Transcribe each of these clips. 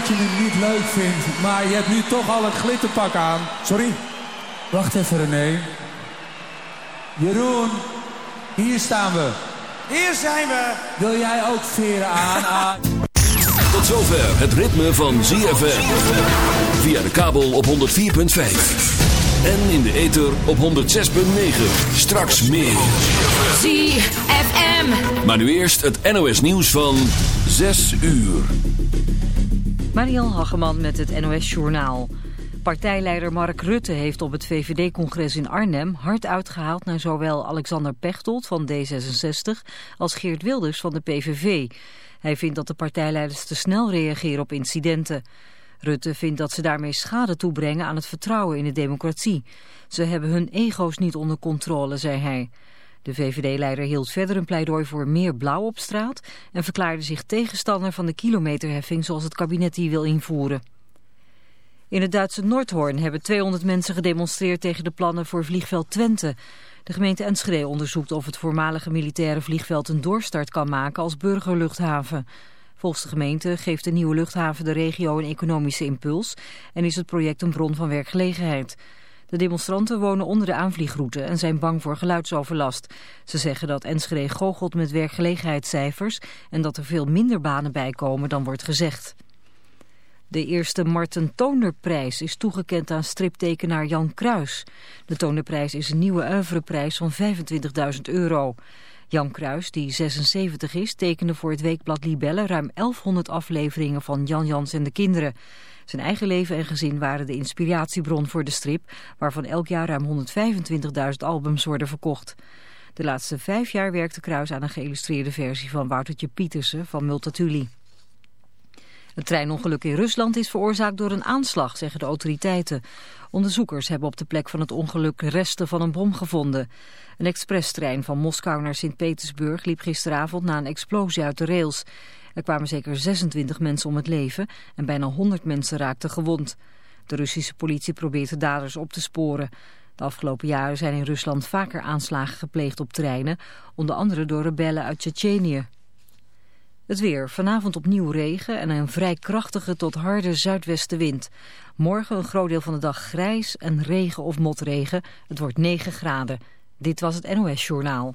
dat je het niet leuk vindt, maar je hebt nu toch al een glitterpak aan. Sorry? Wacht even René. Jeroen, hier staan we. Hier zijn we. Wil jij ook veren aan? aan? Tot zover het ritme van ZFM. Via de kabel op 104.5. En in de ether op 106.9. Straks meer. ZFM. Maar nu eerst het NOS nieuws van 6 uur. Mariel Hageman met het NOS Journaal. Partijleider Mark Rutte heeft op het VVD-congres in Arnhem hard uitgehaald naar zowel Alexander Pechtold van D66 als Geert Wilders van de PVV. Hij vindt dat de partijleiders te snel reageren op incidenten. Rutte vindt dat ze daarmee schade toebrengen aan het vertrouwen in de democratie. Ze hebben hun ego's niet onder controle, zei hij. De VVD-leider hield verder een pleidooi voor meer blauw op straat... en verklaarde zich tegenstander van de kilometerheffing zoals het kabinet die wil invoeren. In het Duitse Noordhoorn hebben 200 mensen gedemonstreerd tegen de plannen voor vliegveld Twente. De gemeente Enschede onderzoekt of het voormalige militaire vliegveld een doorstart kan maken als burgerluchthaven. Volgens de gemeente geeft de nieuwe luchthaven de regio een economische impuls en is het project een bron van werkgelegenheid. De demonstranten wonen onder de aanvliegroute en zijn bang voor geluidsoverlast. Ze zeggen dat Enschede goochelt met werkgelegenheidscijfers en dat er veel minder banen bijkomen dan wordt gezegd. De eerste Marten Tonerprijs is toegekend aan striptekenaar Jan Kruis. De Tonerprijs is een nieuwe oeuvreprijs van 25.000 euro. Jan Kruis, die 76 is, tekende voor het weekblad Libelle ruim 1100 afleveringen van Jan Jans en de kinderen. Zijn eigen leven en gezin waren de inspiratiebron voor de strip, waarvan elk jaar ruim 125.000 albums worden verkocht. De laatste vijf jaar werkte Kruis aan een geïllustreerde versie van Woutertje Pietersen van Multatuli. Het treinongeluk in Rusland is veroorzaakt door een aanslag, zeggen de autoriteiten. Onderzoekers hebben op de plek van het ongeluk resten van een bom gevonden. Een expresstrein van Moskou naar Sint-Petersburg liep gisteravond na een explosie uit de rails. Er kwamen zeker 26 mensen om het leven en bijna 100 mensen raakten gewond. De Russische politie probeert de daders op te sporen. De afgelopen jaren zijn in Rusland vaker aanslagen gepleegd op treinen, onder andere door rebellen uit Tsjetsjenië. Het weer. Vanavond opnieuw regen en een vrij krachtige tot harde zuidwestenwind. Morgen een groot deel van de dag grijs en regen of motregen. Het wordt 9 graden. Dit was het NOS Journaal.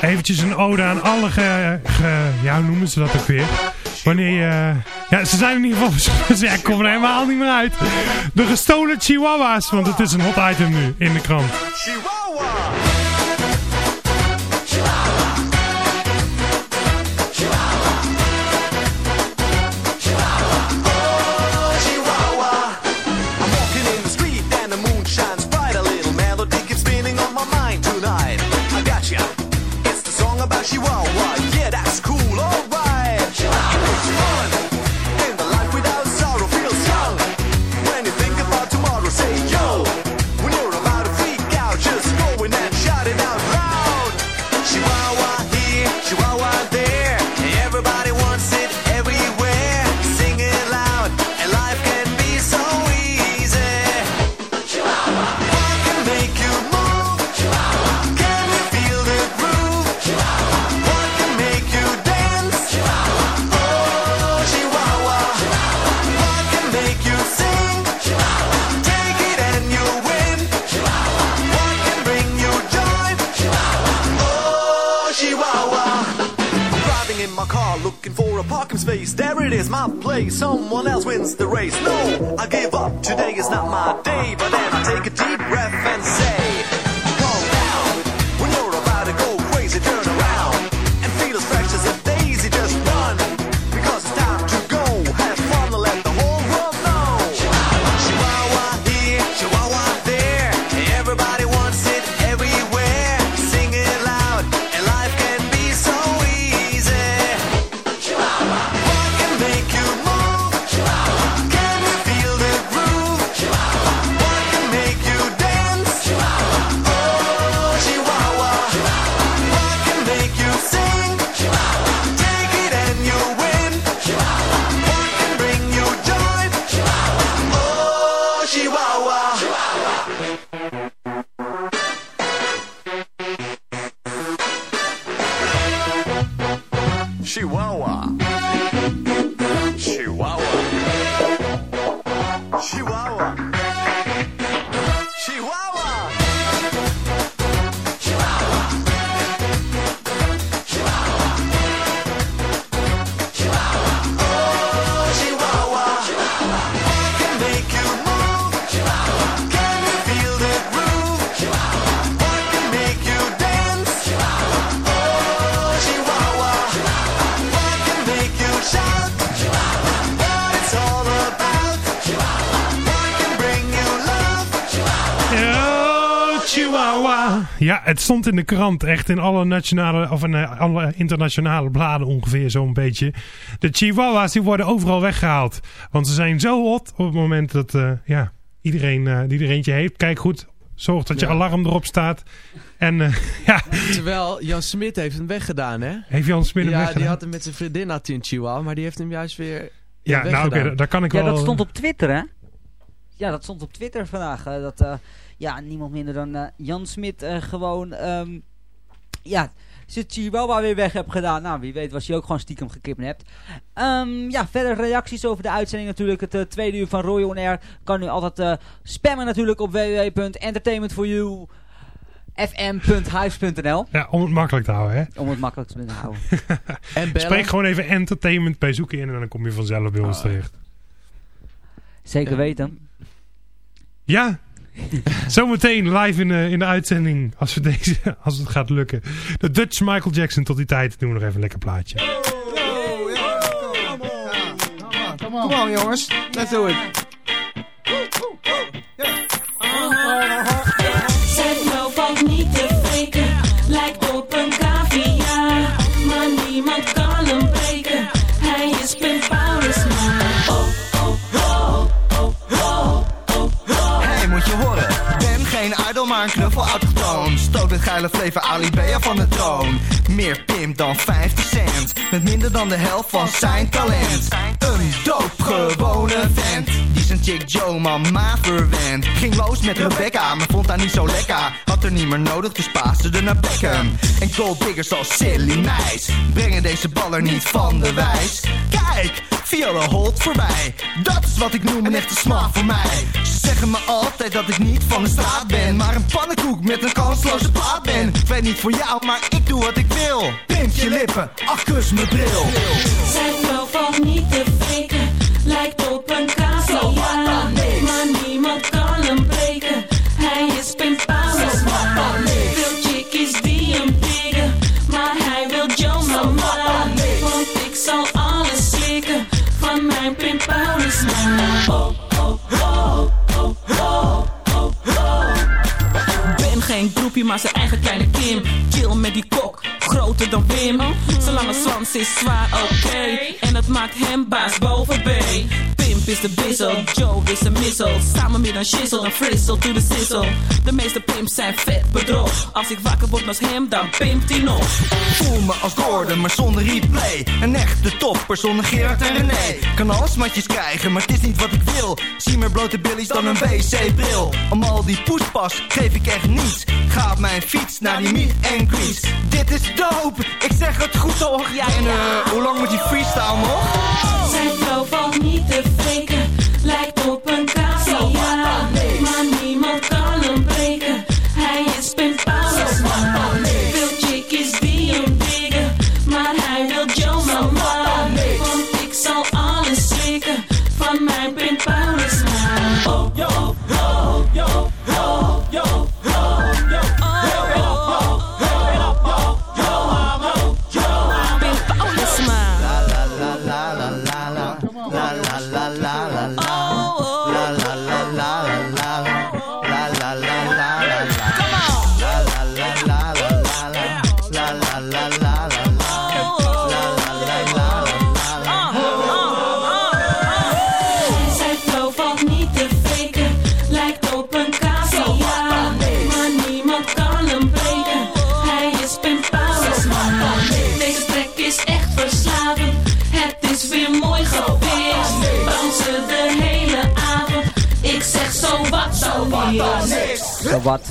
Eventjes een ode aan alle ge, Ja, hoe noemen ze dat ook weer? Wanneer je... Ja, ze zijn in ieder geval... Ja, ik kom er helemaal niet meer uit. De gestolen chihuahua's, want het is een hot item nu in de krant. I'm is, my play, someone else wins the race. No, I give up. Today is not my day, but then I take a deep Ja, het stond in de krant. Echt in alle nationale of in eh, alle internationale bladen ongeveer zo'n beetje. De Chihuahuas die worden overal weggehaald. Want ze zijn zo hot op het moment dat eh, ja, iedereen eh, die er eentje heeft. Kijk goed, zorg dat je Ja. alarm erop staat. En eh, ja, Terwijl Jan Smit heeft hem weggedaan, hè? heeft Jan Smit hem Ja, die weggedaan? had hem met zijn vriendin had hij een chihuahua, maar die heeft hem juist weer Ja, nou oké, daar kan ik Ja, wel... dat stond op Twitter, hè? Ja, dat stond op Twitter vandaag. dat eh, ja, niemand minder dan eh, Jan Smit eh, gewoon... ehm, ja, zijn chihuahua weer weg heb gedaan. Nou, wie weet was hij ook gewoon stiekem gekidnapt. Ehm ja, verder reacties over de uitzending natuurlijk. Het eh, tweede uur van Roy On Air kan u altijd eh, spammen natuurlijk op www.entertainmentforyou fm.huis.nl Ja, om het makkelijk te houden, hè? Om het makkelijk te houden. En bellen. Spreek gewoon even entertainment bij zoeken in en dan kom je vanzelf bij ons terecht. Zeker weten. Ja, zometeen live in de, in de uitzending, als, we deze, als het gaat lukken. De Dutch Michael Jackson, tot die tijd doen we nog even een lekker plaatje. Come on, jongens. Let's do it. Het geile flavor Ali Bea van de troon. Meer pimp dan 50 cent. Met minder dan de helft van zijn talent. Een doopgewone vent. Die zijn chick Joe mama verwend. Ging los met Rebecca, maar vond haar niet zo lekker. Had er niet meer nodig, dus paasde er naar Beckham. En gold diggers als silly meis. Brengen deze baller niet van de wijs. Kijk, Viola holt voorbij. Dat is wat ik noem een echte smaak voor mij. Ze zeggen me altijd dat ik niet van de straat ben. Maar een pannenkoek met een kansloze plaat ben. Ik weet niet voor jou, maar ik doe wat ik wil. Pimp je lippen, ach kus mijn bril. Zijn vrouw valt niet te breken, maar zijn eigen kleine Kim. Chill met die kok, groter dan Wim. Zijn lange zwans is zwaar, oké. En dat maakt hem baas boven B. Is de bizzle, Joe is een missel. Samen met een shizzle, een frissel to the sizzle. De meeste pimps zijn vet bedrog. Als ik wakker word als hem, dan pimpt hij nog. Voel me als Gordon, maar zonder replay. Een echte topper zonder Gerard en René. Kan alles matjes krijgen, maar het is niet wat ik wil. Zie meer blote billies dan een wc-bril. Om al die poespas geef ik echt niets. Ga op mijn fiets naar die meet and greets. Dit is dope, ik zeg het goed toch? Ja, en eh, hoe lang moet die freestyle nog? Zijn vrouw valt niet te lijkt op een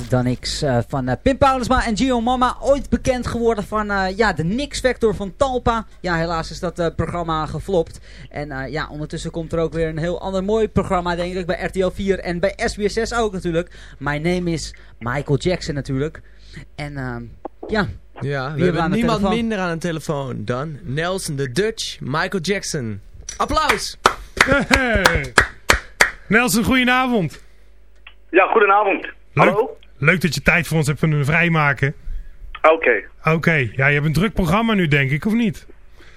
dan niks eh, van eh, Pim Paulusma en Gio Mama. Ooit bekend geworden van eh, ja, de Nix-factor van Talpa. Ja, helaas is dat eh, programma geflopt. En eh, ja, ondertussen komt er ook weer een heel ander mooi programma, denk ik. Bij RTL 4 en bij SBS 6 ook natuurlijk. My name is Michael Jackson natuurlijk. En ehm, ja, Ja, we hebben de niemand telefoon? minder aan de telefoon dan Nelson the Dutch, Michael Jackson. Applaus! Hey. Nelson, goedenavond. Ja, goedenavond. Leuk, leuk dat je tijd voor ons hebt kunnen vrijmaken. Oké. Oké, ja, je hebt een druk programma nu denk ik, of niet?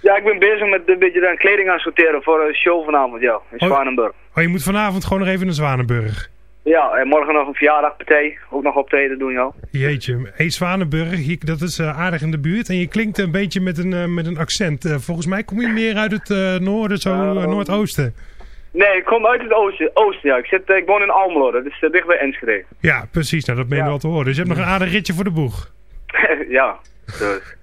Ja, ik ben bezig met een beetje dan kleding aan sorteren voor een show vanavond, ja, in Oh. Zwanenburg. Oh, je moet vanavond gewoon nog even naar Zwanenburg. Ja, en morgen nog een verjaardagpartij. Ook nog optreden doen, ja. Jeetje, hey, Zwanenburg, hier- dat is eh, aardig in de buurt. En je klinkt een beetje met een, eh, met een accent. Eh, volgens mij kom je meer uit het noorden, zo noordoosten. Nee, ik kom uit het oosten, oosten ja. Ik, zit, eh, ik woon in Almelo, dat is eh, dicht bij Enschede. Ja, precies. Nou, dat meen je wel te horen. Dus je hebt nog een aardig ritje voor de boeg. ja, dus.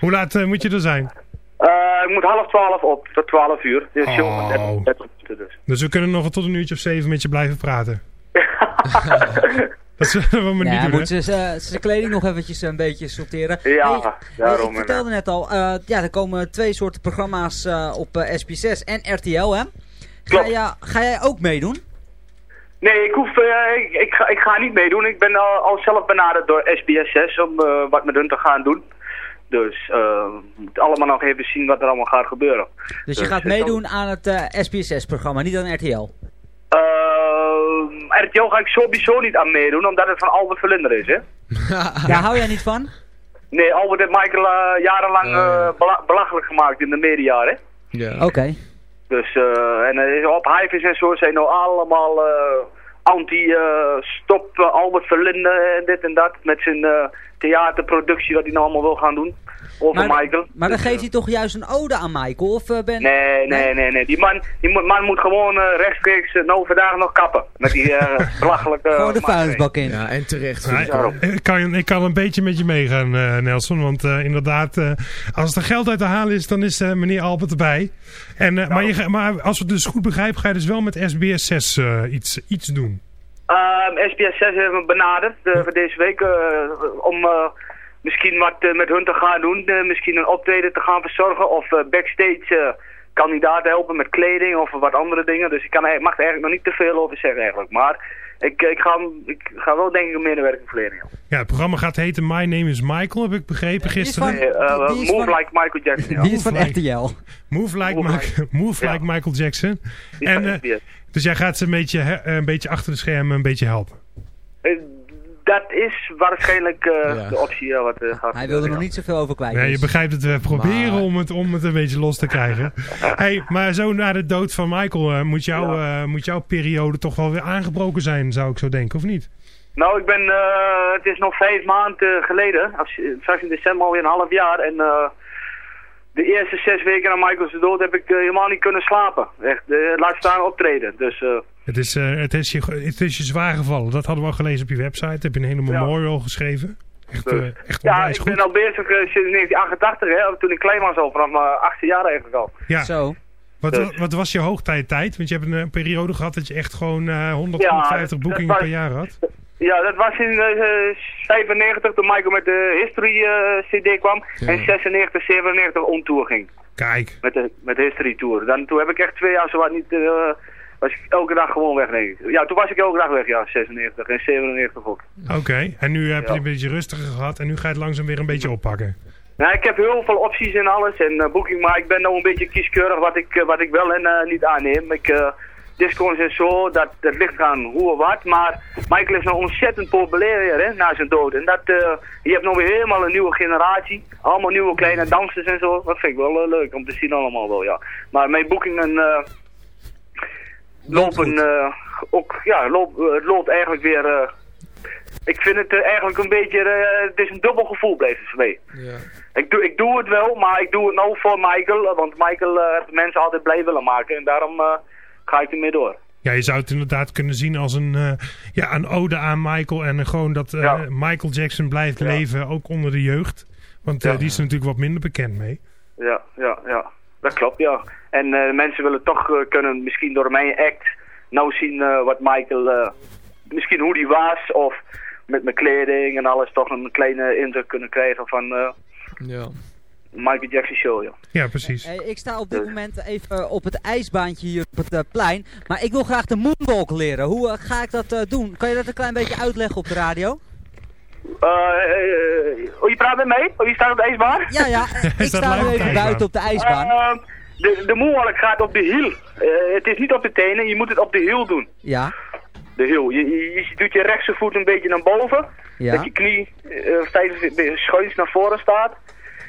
Hoe laat eh, moet je er zijn? Eh, ik moet half twaalf op, tot twaalf uur. Show Oh. van 30 30 minuten dus. Dus we kunnen nog tot een uurtje of zeven met je blijven praten. dat zullen we maar Nee, niet doen, moet hè? zijn- zijn kleding nog eventjes een beetje sorteren. Ja, Hey, daarom, ik vertelde net al, eh, ja, er komen twee soorten programma's eh, op eh, SP6 en RTL, hè? Ga, jij, ga jij ook meedoen? Nee, ik, hoef, eh, ik, ik, ga, ik ga niet meedoen. Ik ben al, al zelf benaderd door SBS 6 om eh, wat met hun te gaan doen. Dus eh, we moeten allemaal nog even zien wat er allemaal gaat gebeuren. Dus je gaat eh, dan- meedoen aan het eh SP6-programma, niet aan RTL. Eh, RTL ga ik sowieso niet aan meedoen, omdat het van Albert Verlinder is, hè? Daar hou jij niet van? Nee, Albert heeft Michael eh, jarenlang eh, bela- belachelijk gemaakt in de media, hè? Ja. Oké. Dus, eh, en eh, op Hives en zo zijn nou allemaal eh, anti-stop Albert Verlinde en dit en dat. Met zijn eh, theaterproductie wat hij nou allemaal wil gaan doen. Over Maar, Michael. maar dan geeft hij toch juist een ode aan Michael? Of eh, ben... Nee, nee, nee, nee. Die man, die man moet gewoon eh, rechtstreeks uh, nou vandaag nog kappen. Met die eh belachelijke... Gewoon de vuilnisbak in. Ja, en terecht. Ja, ik kan, ik kan een beetje met je meegaan, eh, Nelson. Want eh, inderdaad, eh, als er geld uit te halen is, dan is eh, meneer Albert erbij. En, eh, maar, je, ga- maar als we het dus goed begrijpen, ga je dus wel met SBS 6 eh, iets, iets doen. Ehm, SBS 6 heeft me benaderd eh, voor deze week eh, om eh, misschien wat met hun te gaan doen. misschien een optreden te gaan verzorgen of backstage kandidaten helpen met kleding of wat andere dingen. Dus ik kan, mag er eigenlijk nog niet te veel over zeggen eigenlijk. Maar ik, ik, ga, ik ga wel denk ik een medewerking verlenen. joh. Ja, het programma gaat heten My Name is Michael, heb ik begrepen gisteren. Nee, eh, move van- like Michael Jackson. Ja. Die is van RTL. Move like, Move like Michael Jackson. Die is En, van eh, dus jij gaat ze een beetje, een beetje achter de schermen een beetje helpen. Eh, dat is waarschijnlijk eh, Ja. de optie ja, wat eh, gaat Hij wil er nog niet zoveel over kwijt. Ja, je dus. begrijpt het, we proberen Maar- om, het, om het een beetje los te krijgen. hey, maar zo na de dood van Michael eh, moet, jouw, eh, moet jouw periode toch wel weer aangebroken zijn, zou ik zo denken, of niet? Nou, ik ben, eh, het is nog vijf maanden geleden, als, straks in december alweer een half jaar. En eh, de eerste zes weken na Michael's dood heb ik eh, helemaal niet kunnen slapen. Echt, eh, laat staan optreden. Dus eh, Het is, eh, het, is je, het is je zwaar gevallen. Dat hadden we al gelezen op je website. Heb je een hele memorial geschreven. Echt, eh, echt ja, ik goed. ben al bezig sinds 1988, hè, toen ik klein was al, vanaf mijn achtste jaar eigenlijk al. Ja. Zo. Wat, Dus- wat was je hoogtijd? Want je hebt een, periode gehad dat je echt gewoon eh 100, Ja, 150 dat boekingen per jaar had. Ja, dat was in eh 95 toen Michael met de History eh, CD kwam. En 96, 97 on tour ging. Kijk. Met de, met de History Tour. Dan, toen heb ik echt twee jaar zowat niet... eh, was ik elke dag gewoon weg, denk ik. Ja, toen was ik elke dag weg, ja. 96 en 97 ook. Oké, en nu heb je Ja. een beetje rustiger gehad en nu ga je het langzaam weer een beetje oppakken. Nou, ik heb heel veel opties en alles en boeking, maar ik ben nou een beetje kieskeurig wat ik, wat ik wel en niet aanneem. Ik, disco's en zo, dat, dat ligt aan hoe of wat, maar Michael is nou ontzettend populair hè, na zijn dood. En dat, eh, je hebt nou weer helemaal een nieuwe generatie, allemaal nieuwe kleine dansers en zo. Dat vind ik wel eh, leuk om te zien allemaal wel, ja. Maar mijn boekingen eh, lopen eh, ook, ja, loop, het loopt eigenlijk weer... eh, ik vind het eigenlijk een beetje, eh, het is een dubbel gevoel bleef het voor mij. Ja. Ik doe, ik doe het wel, maar ik doe het nou voor Michael. Want Michael heeft mensen altijd blij willen maken. En daarom ga ik ermee door. Ja, je zou het inderdaad kunnen zien als een, eh, ja, een ode aan Michael. En gewoon dat eh, Ja. Michael Jackson blijft leven, ook onder de jeugd. Want eh, Ja. die is er natuurlijk wat minder bekend mee. Ja, ja, ja. Dat klopt, ja. En eh, mensen willen toch kunnen misschien door mijn act nou zien eh, wat Michael eh, misschien hoe die was of met mijn kleding en alles toch een kleine indruk kunnen krijgen van eh Ja. Michael Jackson show, ja. Ja, precies. Hey, ik sta op dit moment even eh, op het ijsbaantje hier op het eh, plein. Maar ik wil graag de moonwalk leren. Hoe eh, ga ik dat eh, doen? Kan je dat een klein beetje uitleggen op de radio? Oh, je praat met mij? Oh, je staat op de ijsbaan? Ja, ja. ik sta nu even buiten op de ijsbaan. De, de moonwalk gaat op de hiel. Het is niet op de tenen, je moet het op de hiel doen. Ja. De hiel. Je, je, je doet je rechtse voet een beetje naar boven. Ja. Dat je knie uh, schuins naar voren staat.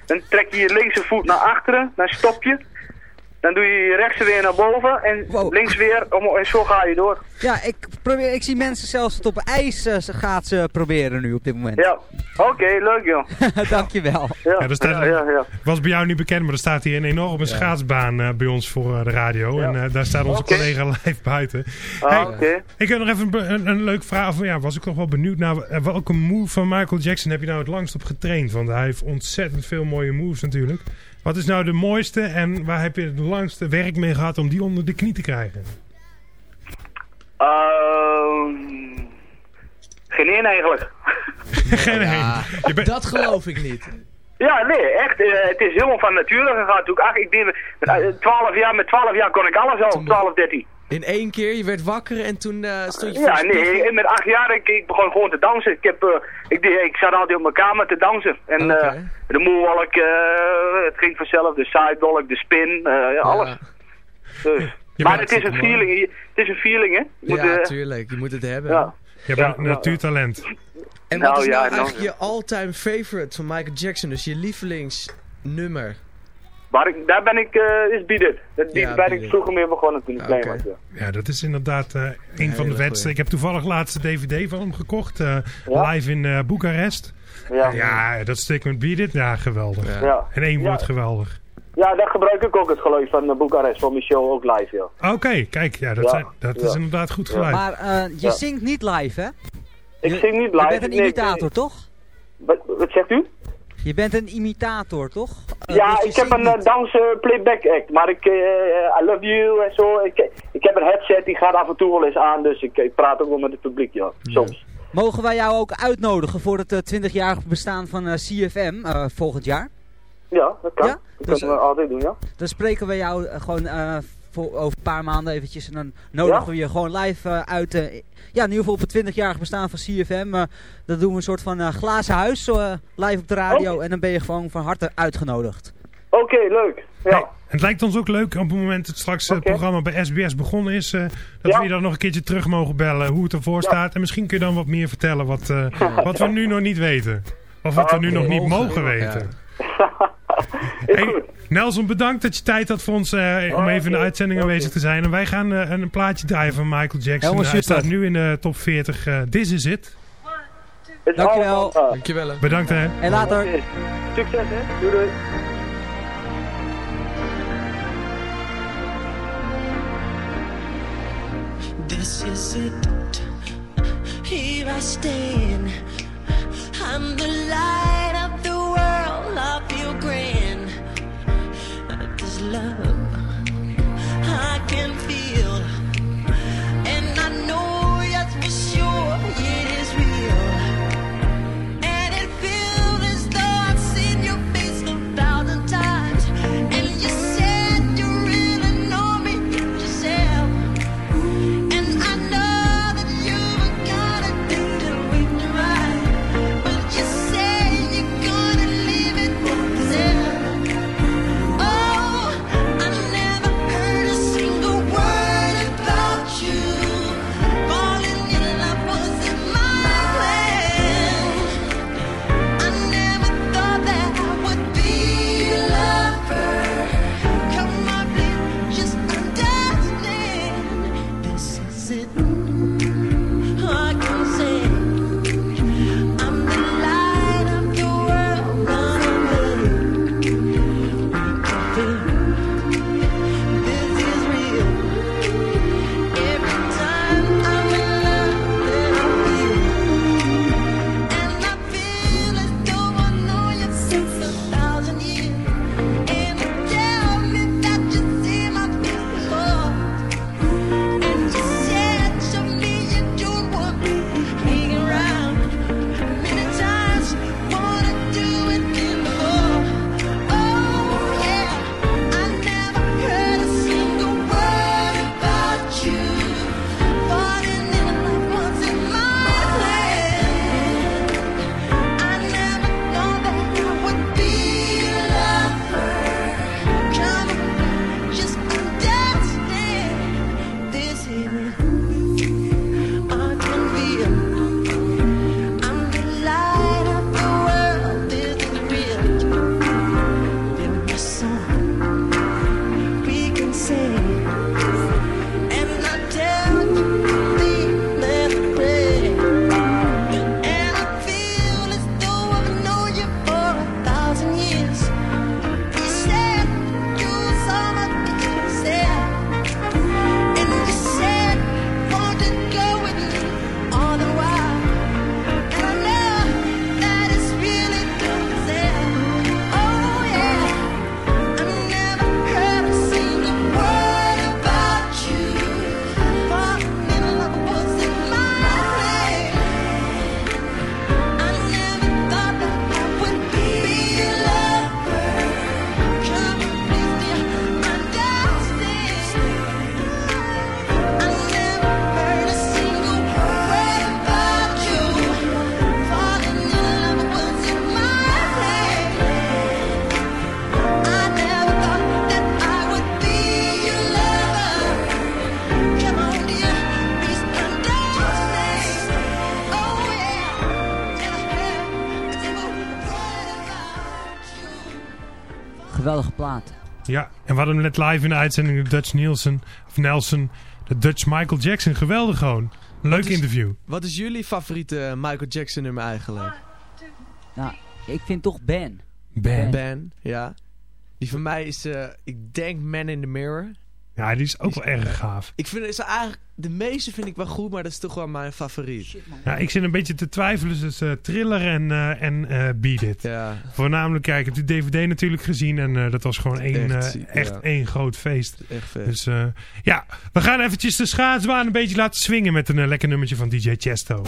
Dan trek je je linkse voet naar achteren, dan stop je. Dan doe je je rechtse weer naar boven en links weer om, en zo ga je door. Ja, ik, probeer, ik zie mensen zelfs het op ijs ze gaat ze proberen nu op dit moment. Ja, oké, leuk joh. Dankjewel. Ja, Ja, er staat, ja, ja, ja. was bij jou niet bekend, maar er staat hier een enorme schaatsbaan eh, bij ons voor eh, de radio. En daar staat onze collega live buiten. Ah, Hey, oké. Ik heb nog even een, een, een leuk vraag. Of, ja, was ik nog wel benieuwd naar welke move van Michael Jackson heb je nou het langst op getraind? Want hij heeft ontzettend veel mooie moves natuurlijk. Wat is nou de mooiste en waar heb je het langste werk mee gehad om die onder de knie te krijgen? Ehm, geen één eigenlijk. Geen Ja, bent- dat geloof ik niet. Ja, nee, echt. eh, het is helemaal van nature gegaan. Toen ik, ach, ik deed, met, eh, 12 jaar, met 12 jaar kon ik alles al, 12, 13. In één keer, je werd wakker en toen eh, stond je Ja, nee, met 8 jaar, ik, ik begon gewoon te dansen. Ik, heb, eh, ik, ik zat altijd op mijn kamer te dansen. En eh, de moonwalk, eh, het ging vanzelf, de sidewalk, de spin, eh, ja, alles. Dus. Maar het is een feeling, je- het is een feeling, hè? Je moet, ja, tuurlijk. Je moet het hebben. Ja. Je bent een natuurtalent. En Nou, wat is nou, ja, eigenlijk nou- je all-time favorite van Michael Jackson? Dus je lievelingsnummer? Waar ik, daar ben ik, eh is It. Dat- Die Ja, ben ik vroeger meer begonnen toen ik klein was. Ja. Ja, dat is inderdaad eh, een van de goeie. Ik heb toevallig laatst de DVD van hem gekocht. eh, Ja? Live in eh Boekarest. Ja. Ja, dat stuk met Beat. Ja, geweldig. Ja. In één Ja. woord geweldig. Ja, daar gebruik ik ook het geluid van uh, Boekarest voor mijn show ook live, ja. Oké, kijk. Ja, dat, Ja. zijn- dat is inderdaad goed Ja. geluid. Maar eh, je Ja. zingt niet live, hè? Ik Je- zing niet live. Je bent een nee, ik- imitator, toch? Wat, wat zegt u? Je bent een imitator, toch? Eh, ja, dus ik heb een uh, playback act, maar ik, eh, I love you en zo. Ik, ik heb een headset, die gaat af en toe wel eens aan, dus ik, ik praat ook wel met het publiek, ja. Soms. Mogen wij jou ook uitnodigen voor het eh, 20-jarig bestaan van CFM volgend jaar? Ja, dat kan. Ja? Dat Dus, kunnen we altijd doen, ja. Dan spreken we jou gewoon voor, over een paar maanden eventjes en dan nodigen Ja? we je gewoon live eh, uit. eh, ja, in ieder geval op het 20-jarig bestaan van CFM. eh dan doen we een soort van eh, glazen huis eh, live op de radio en dan ben je gewoon van harte uitgenodigd. Oké, leuk. Ja. Hey, het lijkt ons ook leuk op het moment dat straks het programma bij SBS begonnen is. eh, dat Ja. we je dan nog een keertje terug mogen bellen hoe het ervoor staat. En misschien kun je dan wat meer vertellen wat, eh, wat we nu nog niet weten. Of wat we nu nog niet mogen weten. Hey, Nelson, bedankt dat je tijd had voor ons eh, om even in de uitzending aanwezig te zijn. En wij gaan eh, een plaatje draaien van Michael Jackson. Helemaal Hij staat nu in de top 40. eh, This is it. Dankjewel. Dankjewel. Bedankt hè. En later. Succes, hè. Doei, doei. This is it. Here I stand. I'm the light of the world. I feel grand. Love I can feel. Net live in de uitzending de Dutch Nielsen, of Nelson, de Dutch Michael Jackson. Geweldig gewoon. Een leuk Wat is- interview. Wat is jullie favoriete eh, Michael Jackson nummer eigenlijk? Nou, ik vind toch Ben. Ben. Ben, ja. Die van mij is, eh, ik denk Man in the Mirror. Ja, die is ook wel erg gaaf. Ik vind het eigenlijk, de meeste vind ik wel goed, maar dat is toch wel mijn favoriet. Ja, ik zit een beetje te twijfelen tussen eh, Thriller en, eh, en eh, Beat It. Ja. Voornamelijk, kijk, ik heb die DVD natuurlijk gezien en eh, dat was gewoon één, Echt eh, ziek, echt ja. één groot feest. Echt vet. Dus eh, ja, we gaan eventjes de schaatsbaan een beetje laten swingen met een lekker nummertje van DJ Chesto.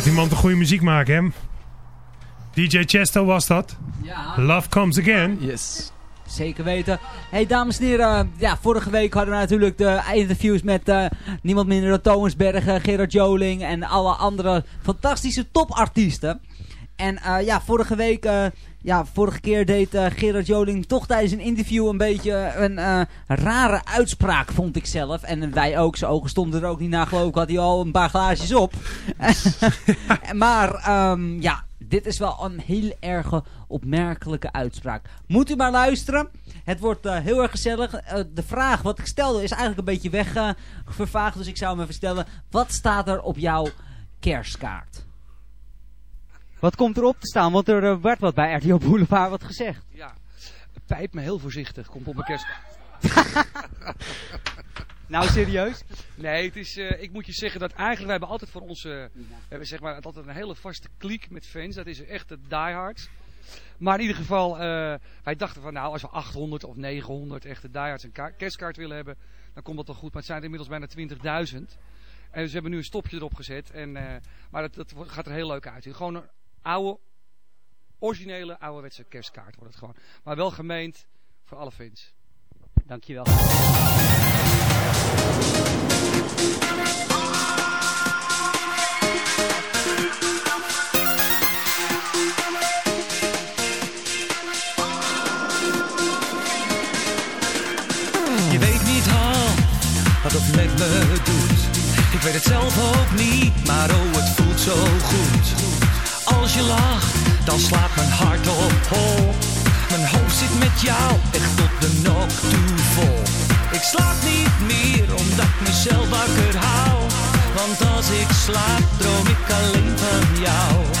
Blijft die man toch goede muziek maken, hè? DJ Chesto was dat. Ja. Love Comes Again. Yes. Zeker weten. Hey dames en heren, ja, vorige week hadden we natuurlijk de interviews met eh, niemand minder dan Thomas Bergen, Gerard Joling en alle andere fantastische topartiesten. En eh, ja, vorige week, eh, ja, vorige keer deed eh, Gerard Joling toch tijdens een interview een beetje een rare uitspraak, vond ik zelf. En wij ook, zijn ogen stonden er ook niet naar, geloof ik, had hij al een paar glaasjes op. maar ehm, ja, dit is wel een heel erg opmerkelijke uitspraak. Moet u maar luisteren. Het wordt heel erg gezellig. De vraag wat ik stelde is eigenlijk een beetje wegvervaagd. dus ik zou me even stellen. Wat staat er op jouw kerstkaart? Wat komt erop te staan? Want er eh, werd wat bij RTO Boulevard wat gezegd. Ja, pijp me heel voorzichtig. Komt op mijn kerst. Nou, serieus? Nee, het is, eh, ik moet je zeggen dat eigenlijk wij hebben altijd voor onze, we hebben zeg maar altijd een hele vaste kliek met fans. Dat is echt de diehards. Maar in ieder geval, eh, wij dachten van nou, als we 800 of 900 echte diehards een ka- kerstkaart willen hebben, dan komt dat wel goed. Maar het zijn er inmiddels bijna 20.000. En dus we hebben nu een stopje erop gezet. En, eh, maar dat, dat gaat er heel leuk uit. Gewoon een oude, originele, ouderwetse kerstkaart wordt het gewoon. Maar wel gemeend voor alle fans. Dankjewel. Je weet niet al wat het met me doet. Ik weet het zelf ook niet, maar oh, het voelt zo goed. Als je lacht, dan slaat mijn hart op hol. Mijn hoofd zit met jou echt tot de nok toe vol. Ik slaap niet meer omdat ik mezelf wakker hou. Want als ik slaap, droom ik alleen van jou.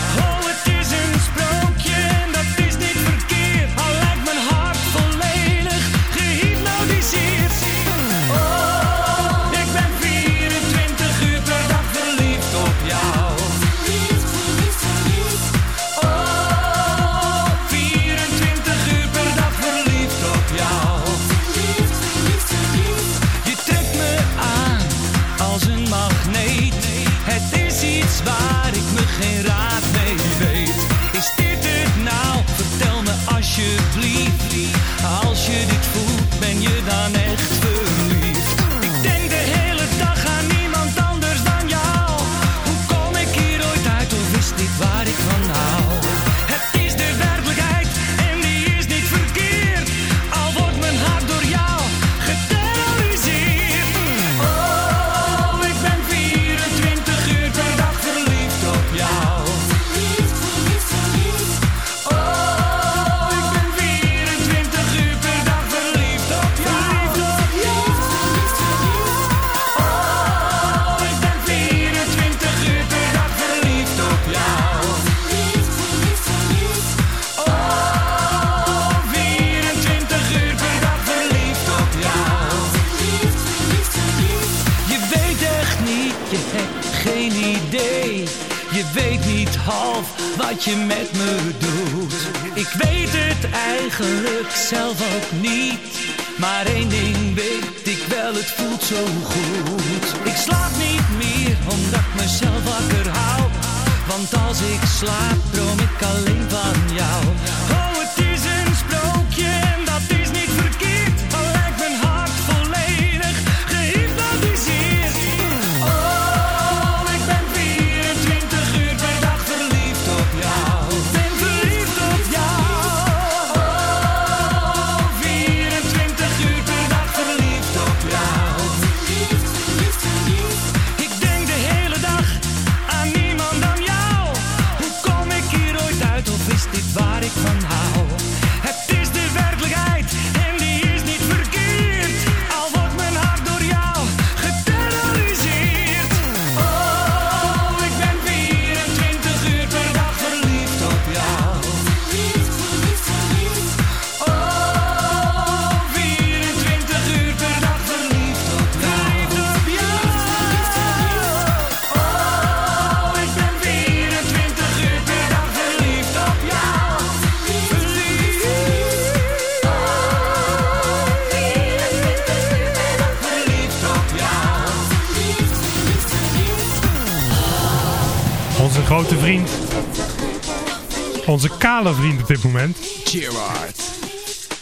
Onze kale vriend op dit moment. Gerard.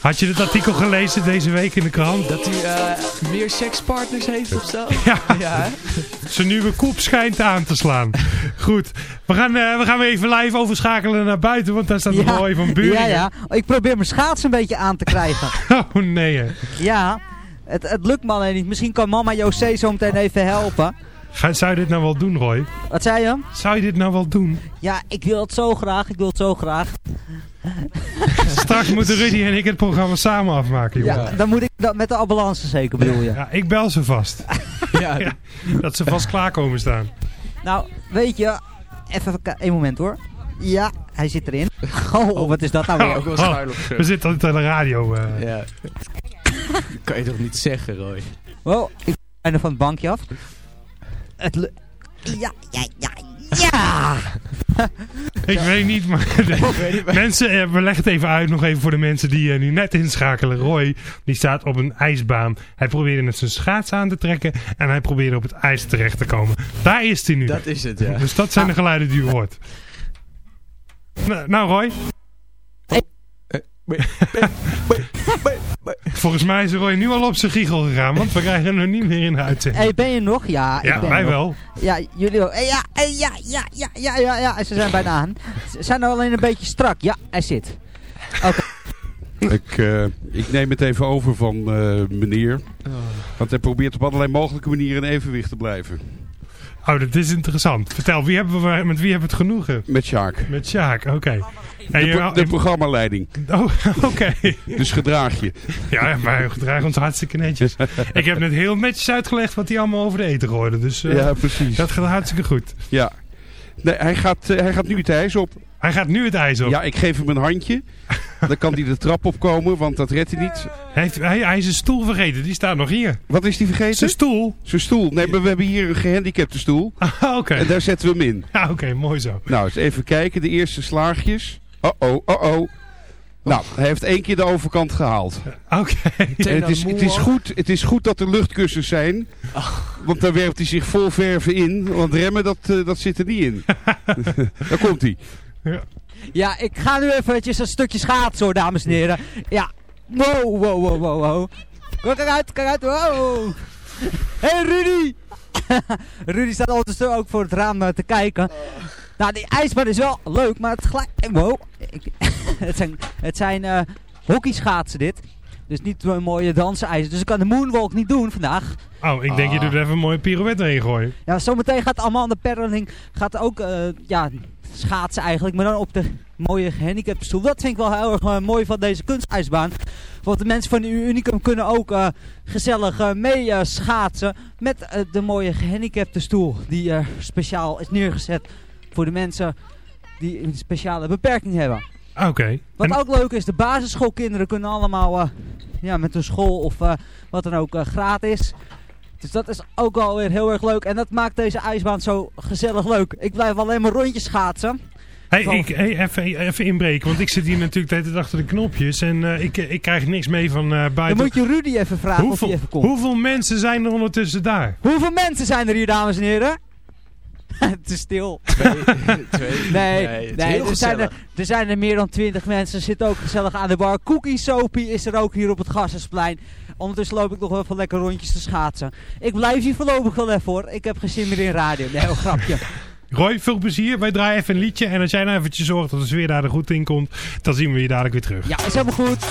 Had je het artikel gelezen deze week in de krant? Dat hij eh, meer sekspartners heeft of zo? Ja. ja? Zijn nieuwe kop schijnt aan te slaan. Goed, we gaan, eh, we gaan weer even live overschakelen naar buiten, want daar staat de mooi van Buringen. Ja, ja. Ik probeer mijn schaats een beetje aan te krijgen. Oh nee. hè. ja, het, het lukt me alleen niet. Misschien kan mama José zo meteen even helpen. Ga, zou je dit nou wel doen, Roy? Wat zei je? Zou je dit nou wel doen? Ja, ik wil het zo graag. Ik wil het zo graag. Straks moeten Rudy en ik het programma samen afmaken, jongen. Ja, dan moet ik dat met de ambulance zeker, bedoel je? Ja, ik bel ze vast. ja, dat ze vast klaar komen staan. Nou, weet je, even één moment hoor. Ja, hij zit erin. Oh, wat is dat nou weer? Ook wel Oh, op we zitten altijd aan de radio. eh. Ja. kan je toch niet zeggen, Roy? Wow, ik ben er van het bankje af. Het ja, ja, ja, ja! Ik weet niet, maar mensen, eh, we leggen het even uit, nog even voor de mensen die eh, nu net inschakelen. Roy, die staat op een ijsbaan. Hij probeerde met zijn schaats aan te trekken en hij probeerde op het ijs terecht te komen. Daar is hij nu. Dat is het, ja. Dus dat zijn de geluiden die u hoort. Nou, nou Roy. Volgens mij is Roy nu al op zijn giegel gegaan, want we krijgen hem nu niet meer in de uitzending. Hey, ben je nog? Ja, Ja, ik ben wij nog. wel. Ja, jullie ook. Hey, ja, hey, ja, ja, ja, ja, ja, ja, ze zijn bijna aan. Ze zijn er alleen een beetje strak. Ja, hij zit. Oké. Ik, eh, ik neem het even over van eh, meneer. Want hij probeert op allerlei mogelijke manieren in evenwicht te blijven. Oh, dat is interessant. Vertel, wie hebben we, met wie hebben we het genoegen? Met Sjaak. Met Sjaak, oké. De, pro- de programmaleiding. Oh, oké. Dus gedraag je. Ja, wij gedragen ons hartstikke netjes. Ik heb net heel netjes uitgelegd wat hij allemaal over de eten gooide. Dus eh, Ja, precies. dat gaat hartstikke goed. Ja. Nee, hij gaat, eh, hij gaat nu het ijs op. Hij gaat nu het ijs op. Ja, ik geef hem een handje. Dan kan hij de trap opkomen, want dat redt hij niet. Hij, heeft, hij, hij is zijn stoel vergeten, die staat nog hier. Wat is die vergeten? Zijn stoel. Zijn stoel. Nee, maar we hebben hier een gehandicapte stoel. Ah, oké. En daar zetten we hem in. Ja, oké, mooi zo. Nou, eens even kijken. De eerste slaagjes. Oh-oh, oh-oh. Nou, hij heeft één keer de overkant gehaald. Oké. Het, is, het, is goed, het is goed dat er luchtkussens zijn. Want dan werpt hij zich vol verven in. Want remmen, dat, eh, dat zit er niet in. daar komt hij. Ja. Ja, ik ga nu eventjes een stukje schaatsen hoor, dames en heren. Ja. Wow, wow, wow, wow, wow. Kijk uit, kijk uit, wow. Hey Rudy! Rudy staat ondertussen ook voor het raam eh, te kijken. Nou, die ijsbaan is wel leuk, maar het gelijk... Wow. Ik- het zijn, het zijn eh, hockeyschaatsen dit. Dus niet een mooie dansenijzer. Dus ik kan de moonwalk niet doen vandaag. Oh, ik denk je doet er even een mooie pirouette heen gooien. Ja, zometeen gaat Amanda Perling gaat ook eh, ja, schaatsen eigenlijk, maar dan op de mooie gehandicaptenstoel. Dat vind ik wel heel erg eh, mooi van deze kunstijsbaan. Want de mensen van de Unicum kunnen ook eh, gezellig eh, mee eh, schaatsen met eh, de mooie gehandicaptenstoel die er speciaal is neergezet voor de mensen die een speciale beperking hebben. Oké. Wat En- ook leuk is, de basisschoolkinderen kunnen allemaal eh, ja, met hun school of eh, wat dan ook eh, gratis. Dus dat is ook wel weer heel erg leuk. En dat maakt deze ijsbaan zo gezellig leuk. Ik blijf alleen maar rondjes schaatsen. Hey, ik, hey, even, even inbreken, want ik zit hier natuurlijk de hele tijd achter de knopjes en ik, ik krijg niks mee van Dan buiten. moet je Rudy even vragen of hij even komt. hoeveel mensen zijn er ondertussen daar? Hoeveel mensen zijn er hier, dames en heren? Het is stil. twee. Nee, Nee, nee er, zijn er, er zijn er meer dan 20 mensen. Zitten ook gezellig aan de bar. Cookie Soapie is er ook hier op het Gassersplein. Ondertussen loop ik nog even lekker rondjes te schaatsen. Ik blijf hier voorlopig wel even hoor. Ik heb geen zin meer in radio. Nee, heel grapje. Roy, veel plezier. Wij draaien even een liedje en als jij nou eventjes zorgt dat de sfeer daar er goed in komt, dan zien we je dadelijk weer terug. Ja, is helemaal goed.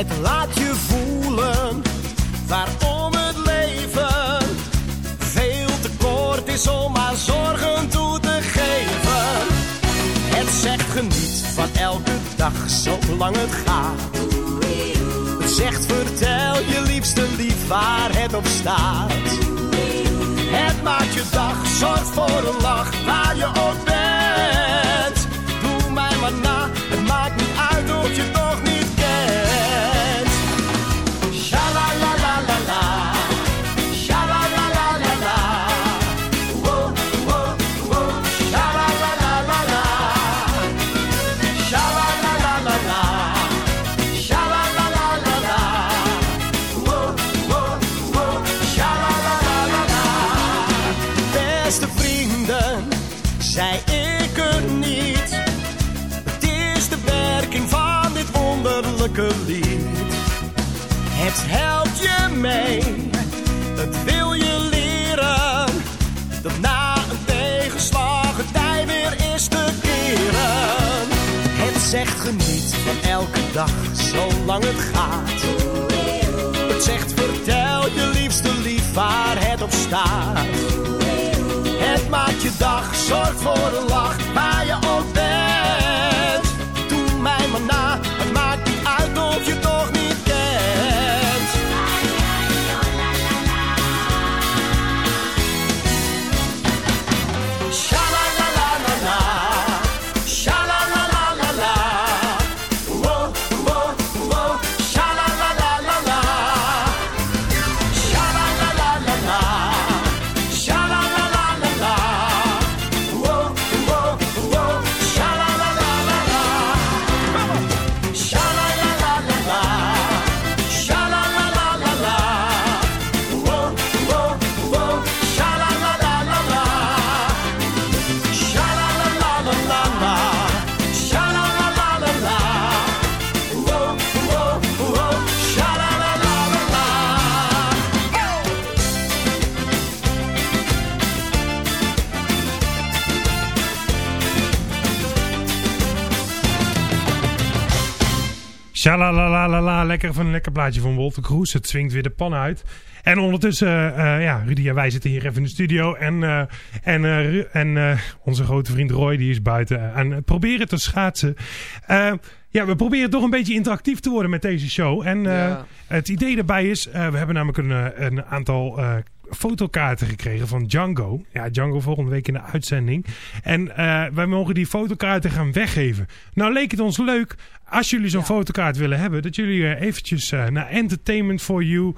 Het laat je voelen waarom het leven veel te kort is om aan zorgen toe te geven. Het zegt geniet van elke dag zolang het gaat. Het zegt vertel je liefste lief waar het op staat. Het maakt je dag, zorgt voor een lach waar je ook dag, zolang het gaat. Het zegt vertel je liefste lief waar het op staat. Het maakt je dag, zorgt voor een lach, waar Shalalalala, lekker van een lekker plaatje van Wolter Kroes. Het zwingt weer de pan uit. En ondertussen, eh, ja, Rudy en wij zitten hier even in de studio. En, eh, en, eh, en eh, onze grote vriend Roy, die is buiten aan het proberen te schaatsen. Eh, ja, we proberen toch een beetje interactief te worden met deze show. En eh, Ja. het idee daarbij is, eh, we hebben namelijk een, eh, een aantal eh, fotokaarten gekregen van Django. Ja, Django volgende week in de uitzending. En eh, wij mogen die fotokaarten gaan weggeven. Nou leek het ons leuk, als jullie zo'n fotokaart willen hebben, dat jullie eh, eventjes eh, naar Entertainment for You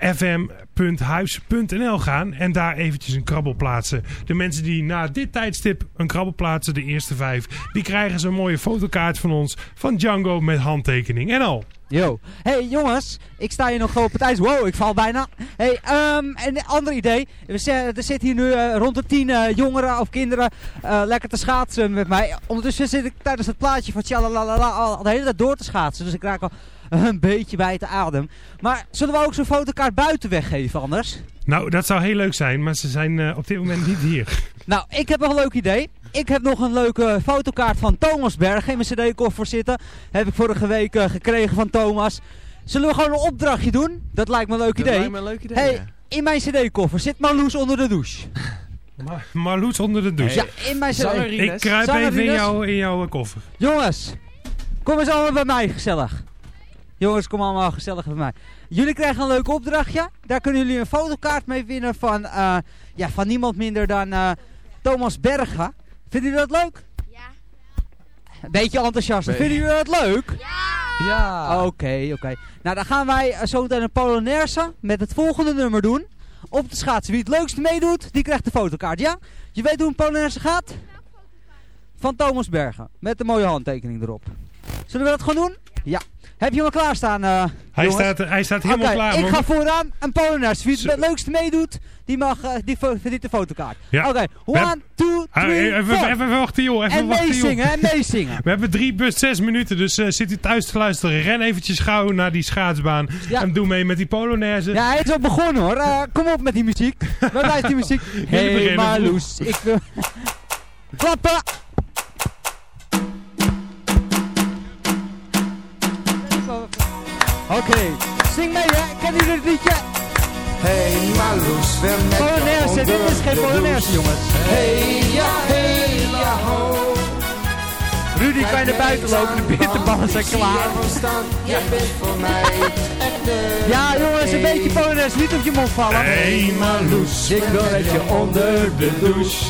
fm.huis.nl gaan en daar eventjes een krabbel plaatsen. De mensen die na dit tijdstip een krabbel plaatsen, de eerste vijf, die krijgen zo'n mooie fotokaart van ons van Django met handtekening en al. Yo. Hey jongens, ik sta hier nog op het ijs. Wow, ik val bijna. Hey, en een ander idee. We er zitten hier nu eh, rond de tien eh, jongeren of kinderen eh, lekker te schaatsen met mij. Ondertussen zit ik tijdens het plaatje van tjalalalala al de hele tijd door te schaatsen. Dus ik raak al een beetje bij te adem. Maar zullen we ook zo'n fotokaart buiten weggeven anders? Nou, dat zou heel leuk zijn, maar ze zijn op dit moment niet hier. Nou, ik heb nog een leuk idee. Ik heb nog een leuke fotokaart van Thomas Berg in mijn cd-koffer zitten. Heb ik vorige week eh, gekregen van Thomas. Zullen we gewoon een opdrachtje doen? Dat lijkt me een leuk Dat idee. lijkt me een leuk idee, Hey, ja. in mijn cd-koffer zit Marloes onder de douche. Maar Marloes onder de douche. Ja, in mijn cd. Ik kruip even in, jou, in jouw eh, koffer. Jongens, kom eens allemaal bij mij gezellig. Jongens, kom allemaal gezellig bij mij. Jullie krijgen een leuk opdrachtje. Daar kunnen jullie een fotokaart mee winnen van, eh, ja, van niemand minder dan eh, Thomas Berga. Vinden jullie dat leuk? Ja. Een beetje enthousiast. Nee. Vinden jullie dat leuk? Ja. Oké, oké. Nou, dan gaan wij eh, zo meteen een Polonaise met het volgende nummer doen. Op de schaatsen. Wie het leukste meedoet, die krijgt de fotokaart, ja? Je weet hoe een Polonaise gaat? Van Thomas Bergen. Met een mooie handtekening erop. Zullen we dat gewoon doen? Ja. Heb je hem al klaarstaan, eh Hij jongens? staat, hij staat helemaal Oké, klaar, ik man. ga vooraan een Polonaise. Wie het leukste meedoet, die, mag, eh, die verdient de fotokaart. Ja. Oké, We one, two, Ah, three, even, four. even wachten, joh. Even En meezingen, en meezingen. We hebben drie plus zes minuten, dus eh, zit u thuis te luisteren. Ren eventjes gauw naar die schaatsbaan. En doe mee met die Polonaise. Ja, hij is al begonnen hoor. Kom op met die muziek. Waar blijft die muziek? Hey beginnen. Marloes, ik wil... Klappen! Oké, zing mee hè. Kennen jullie het liedje? Hey Marloes, we met Polonaise, dit is geen Polonaise jongens. Hey ja, hey ja ho. Rudy, kan je naar buiten lopen? De bitterballen zijn klaar. De Ja jongens, een beetje Polonaise, niet op je mond vallen. Hey Marloes, ik wil dat je onder de douche.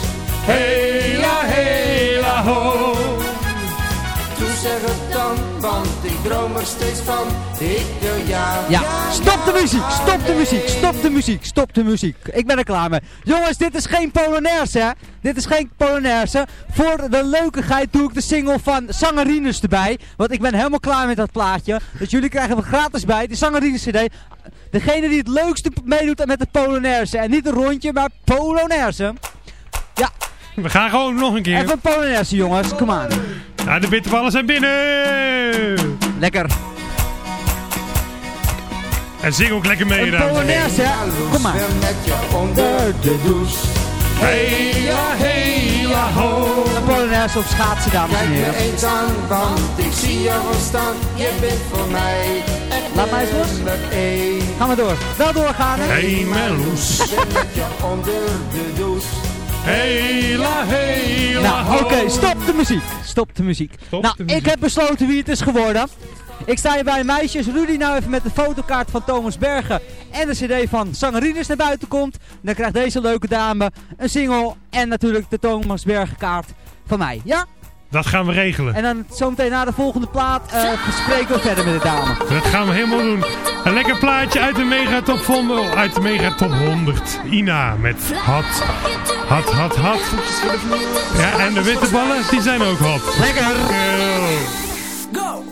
Hela, hela ho. Zeg het dan, want ik droom er steeds van. Ik wil jou. Ja, stop de muziek, stop de muziek, stop de muziek, stop de muziek. Ik ben er klaar mee. Jongens, dit is geen Polonaise, hè. Dit is geen Polonaise. Voor de leukigheid doe ik de single van Zangerines erbij. Want ik ben helemaal klaar met dat plaatje. Dus jullie krijgen hem gratis bij, de Zangerines cd. Degene die het leukste meedoet met de Polonaise. En niet een rondje, maar Polonaise. Ja, We gaan gewoon nog een keer. even Polonaise jongens, kom aan. Ja, de bitterballen zijn binnen. Lekker. En zing ook lekker mee, Een heren. Polonaise, hè. Kom maar. Met je onder de douche. Hela, hela ho. Een Polonaise op schaatsen, dames en Kijk me heren. eens aan, want ik zie jou al staan. Je bent voor mij echt Laat mij eens los. Gaan we door. Wel doorgaan, hè? Hey ben met je onder de douche. Hela, hela Nou, oké, stop de muziek. Stop de muziek. Stop nou, de muziek. ik heb besloten wie het is geworden. Ik sta hier bij meisjes. Rudy nou even met de fotokaart van Thomas Bergen en de cd van Zangerines naar buiten komt. Dan krijgt deze leuke dame een single en natuurlijk de Thomas Bergen kaart van mij. Ja? Dat gaan we regelen. En dan zometeen na de volgende plaat eh spreken we verder met de dame. Dat gaan we helemaal doen. Een lekker plaatje uit de Mega Top 100. Uit de Mega Top 100. Ina met Hat. Hat, hat, hat. Ja, en de witte ballen, die zijn ook hot. Lekker. Go!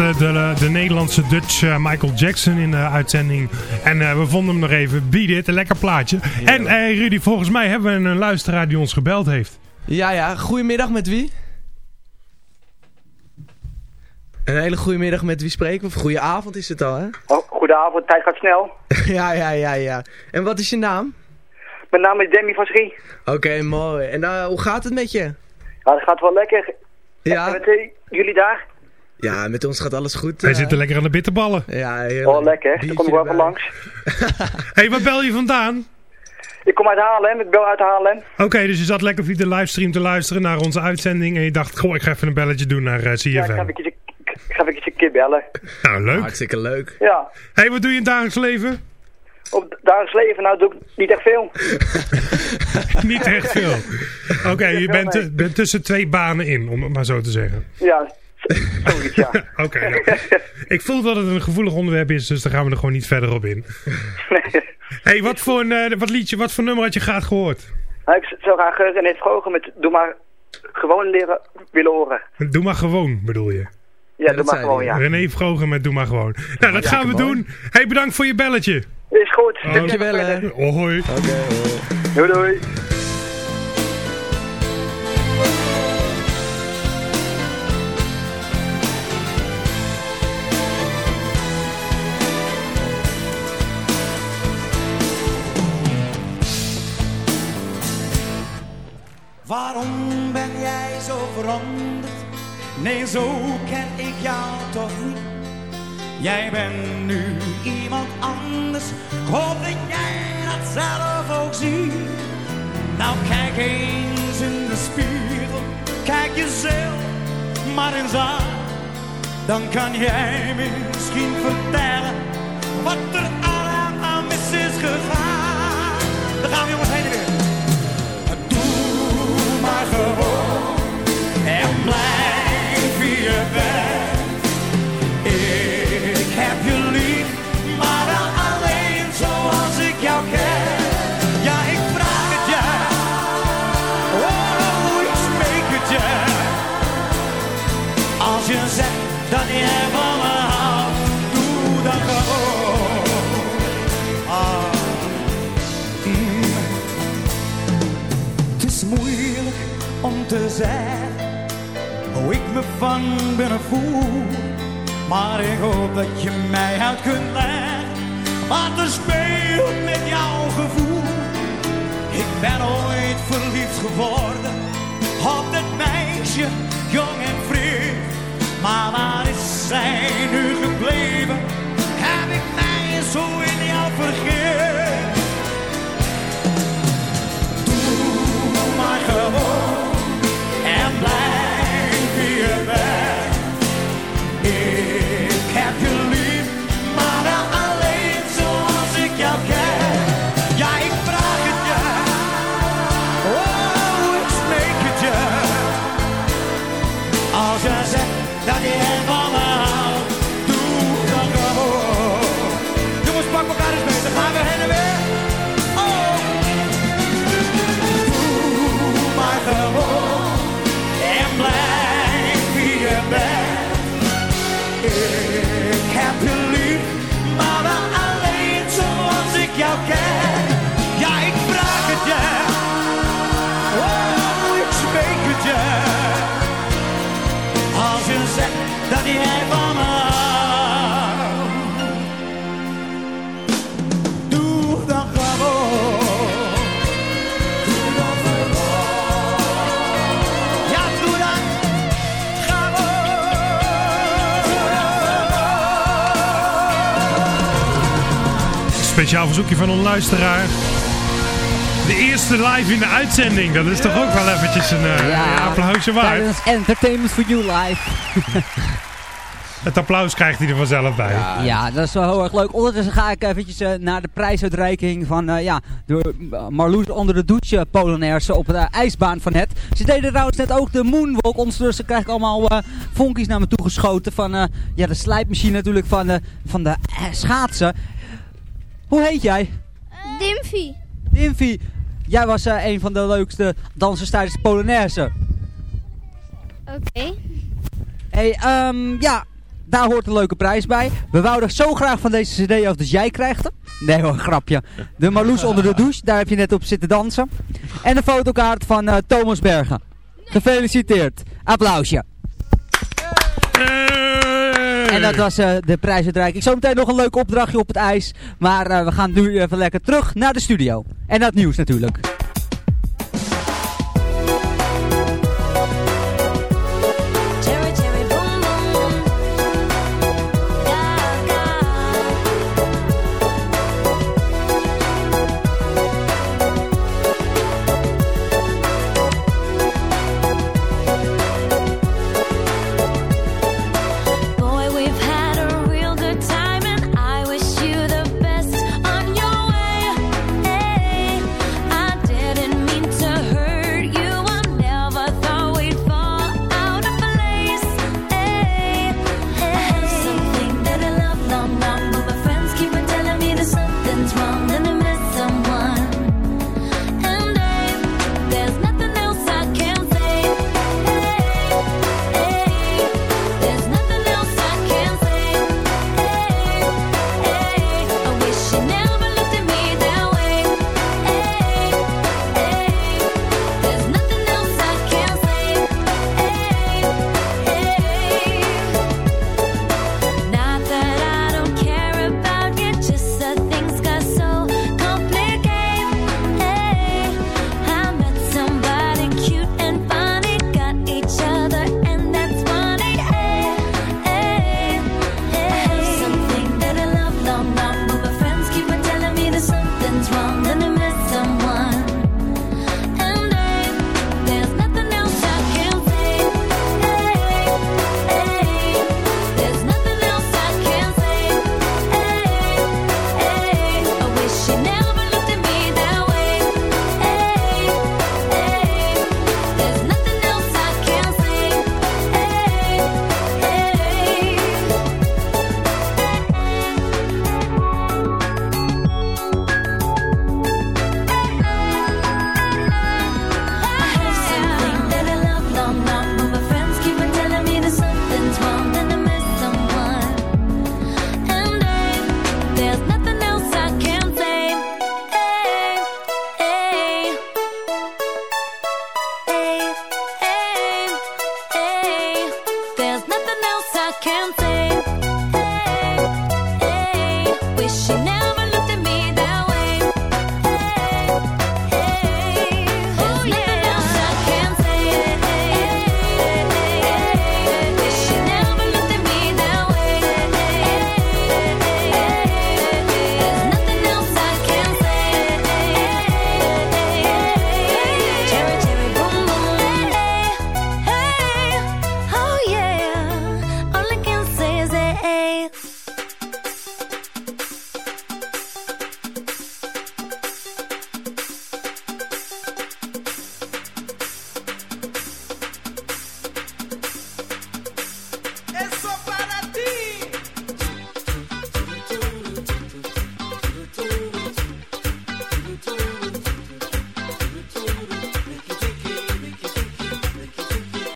De, de Nederlandse Dutch eh, Michael Jackson in de uitzending. En eh, we vonden hem nog even. Beat It, een lekker plaatje. En eh, Rudy, volgens mij hebben we een luisteraar die ons gebeld heeft. Ja, ja. Goedemiddag met wie? Een hele goede middag met wie spreken we? Of goede avond is het al, hè? Oh, goedenavond, tijd gaat snel. ja, ja, ja, ja. En wat is je naam? Mijn naam is Demi van Schie. Oké, mooi. En eh, hoe gaat het met je? Ja, het gaat wel lekker. Ja. En met eh, jullie daar? Ja, met ons gaat alles goed. Wij zitten lekker aan de bitterballen. Ja, heerlijk. Oh, lekker. Dan kom ik wel even langs. Hé, hey, waar bel je vandaan? Ik kom uit Haarlem, ik bel uit Haarlem. Oké, dus je zat lekker via de livestream te luisteren naar onze uitzending. En je dacht, goh, ik ga even een belletje doen naar eh, CFM. Ja, ik ga even, ik ga even een keer bellen. Nou, leuk. Hartstikke leuk. Ja. Hé, hey, wat doe je in het dagelijks leven? Op het dagelijks leven, nou doe ik niet echt veel. Niet echt veel. Oké, je bent, bent tussen twee banen in, om het maar zo te zeggen. Ja, zoiets ja. Oké, ik voel dat het een gevoelig onderwerp is, dus daar gaan we er gewoon niet verder op in. hey, wat voor, een, eh, wat liedje, wat voor nummer had je graag gehoord? Nou, ik zou graag uh, René Vroger met Doe maar gewoon leren willen horen. Doe maar gewoon, bedoel je? Ja, doe maar gewoon, ja. René Vroger met Doe maar gewoon. Nou, dat gaan we doen. hey, bedankt voor je belletje. Is goed. Oh, Dankjewel, hè. Oh, hoi. Oké, hoi. Doei, doei. Nee, zo ken ik jou toch niet. Jij bent nu iemand anders. Ik hoop dat jij dat zelf ook ziet. Nou, kijk eens in de spiegel. Kijk jezelf maar eens aan. Dan kan jij misschien vertellen wat er allemaal mis is gegaan. Dan gaan we jongens heen en weer. Doe maar gewoon zeggen hoe ik me van binnen voel. Maar ik hoop dat je mij uit kunt leggen wat er speelt met jouw gevoel. Ik ben ooit verliefd geworden op dat meisje, jong en fris. Maar waar is zij nu gebleven? Heb ik mij zo in jou vergeten? Speciaal verzoekje van een luisteraar. De eerste live in de uitzending. Dat is toch ook wel eventjes een uh, applausje waard. Entertainment for You live. Het applaus krijgt hij er vanzelf bij. Ja, dat is wel heel erg leuk. Ondertussen ga ik eventjes eh, naar de prijsuitreiking van eh, ja, de Marloes onder de douche Polonaise op de ijsbaan van het. Ze deden trouwens net ook de Moonwalk. Ondertussen krijg ik allemaal vonkies naar me toe geschoten van ja, de slijpmachine natuurlijk van van de schaatsen. Hoe heet jij? Dimfy. Dimfy, jij was een van de leukste dansers tijdens de Polonaise. Oké. Okay. Hey, um, ja, daar hoort een leuke prijs bij. We wouden zo graag van deze cd af, dus jij krijgt hem. Nee hoor, grapje. De Marloes onder de douche, daar heb je net op zitten dansen. En een fotokaart van eh, Thomas Bergen. Gefeliciteerd. Applausje. En dat was eh, de prijsuitreiking. Zometeen nog een leuk opdrachtje op het ijs. Maar eh, we gaan nu even lekker terug naar de studio. En het nieuws natuurlijk. wrong, the